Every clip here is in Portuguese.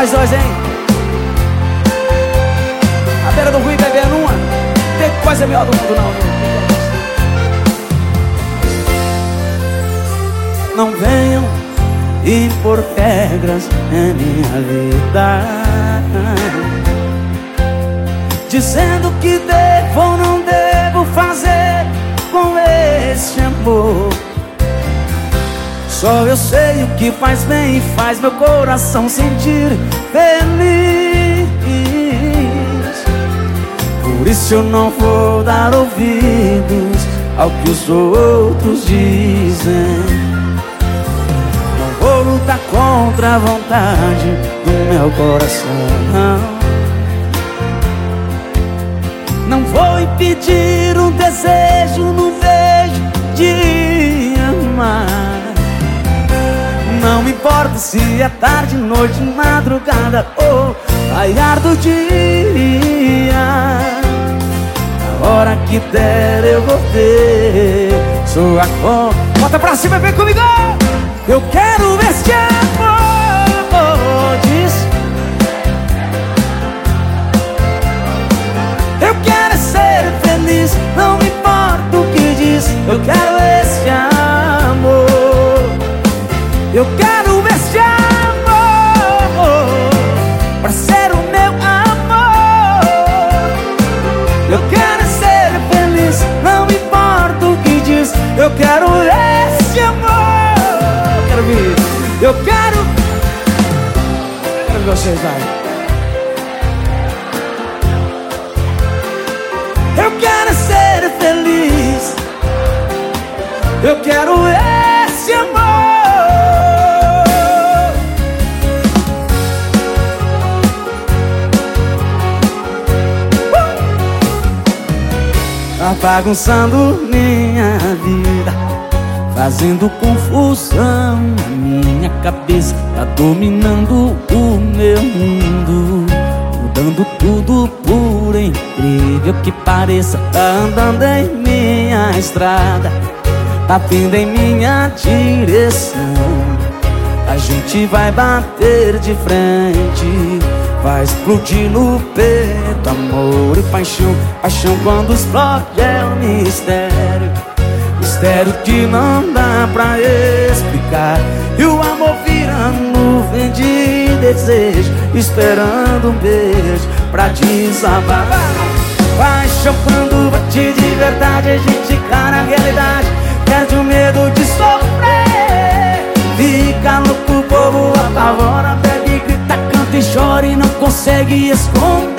nós dois, hein? A beira do Rui bebendo uma. Tem coisa melhor do mundo, não. Não venham impor regras em minha vida Dizendo que devo ou não devo fazer com esse amor Só eu sei o que faz bem e faz meu coração sentir feliz. Por isso eu não vou dar ouvidos ao que os outros dizem. Não vou lutar contra a vontade do meu coração. Não vou impedir um desejo no se é tarde, noite, madrugada ou raiar do dia A hora que der eu vou ter sua cor Bota pra cima vem comigo! Eu quero amor Eu quero ser feliz Não importa o que diz. Eu quero esse amor. Eu quero ver Eu quero Quero ver vocês, vai. Eu quero ser feliz. Eu quero esse amor Tá bagunçando minha vida Fazendo confusão na minha cabeça Tá dominando o meu mundo Mudando tudo por incrível que pareça Tá andando em minha estrada Tá vindo em minha direção A gente vai bater de frente Vai explodir no peito Amor e paixão. Paixão quando explode é um mistério. Mistério que não dá pra explicar. E o amor vira nuvem de desejo Esperando um beijo pra desabar. Paixão quando bate de verdade A gente cara a realidade. Perde o medo de consegue esconder.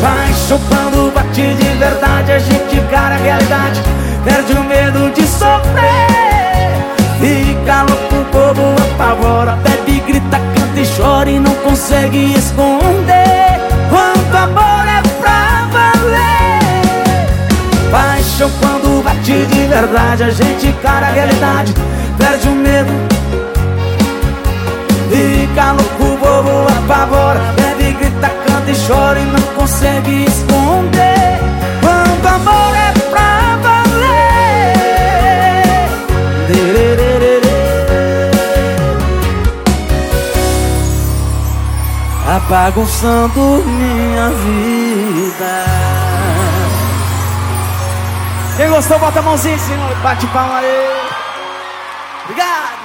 Paixão quando bate de verdade A gente encara a realidade. Perde o medo de sofrer. Fica louco, o povo apavora. Bebe, grita, canta e chora e não consegue esconder. Quanto amor é pra valer? Paixão quando bate de verdade A gente encara a realidade. Perde o medo. Fica louco, bobo, apavora chora E não consegue esconder Quando amor é pra valer Tá bagunçando minha vida quem gostou, bota a mãozinha em bate palma aí. Obrigado.